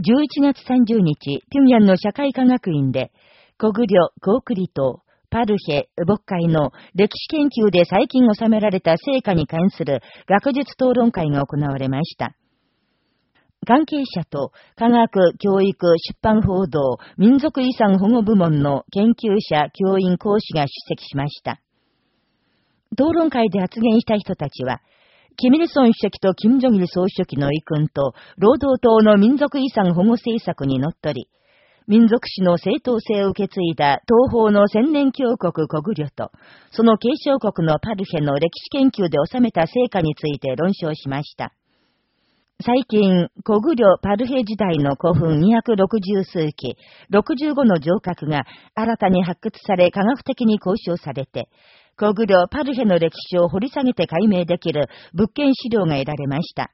11月30日、平壌の社会科学院で、国領、高栗島、パルヘ、牧会の歴史研究で最近収められた成果に関する学術討論会が行われました。関係者と科学、教育、出版報道、民族遺産保護部門の研究者、教員、講師が出席しました。討論会で発言した人たちは、キミルソン主席とキム・ジョギル総書記の遺訓と、労働党の民族遺産保護政策にのっとり、民族史の正当性を受け継いだ東方の千年峡国国領と、その継承国のパルヘの歴史研究で収めた成果について論証しました。最近、国領パルヘ時代の古墳260数期、65の城郭が新たに発掘され科学的に交渉されて、国領パルヘの歴史を掘り下げて解明できる物件資料が得られました。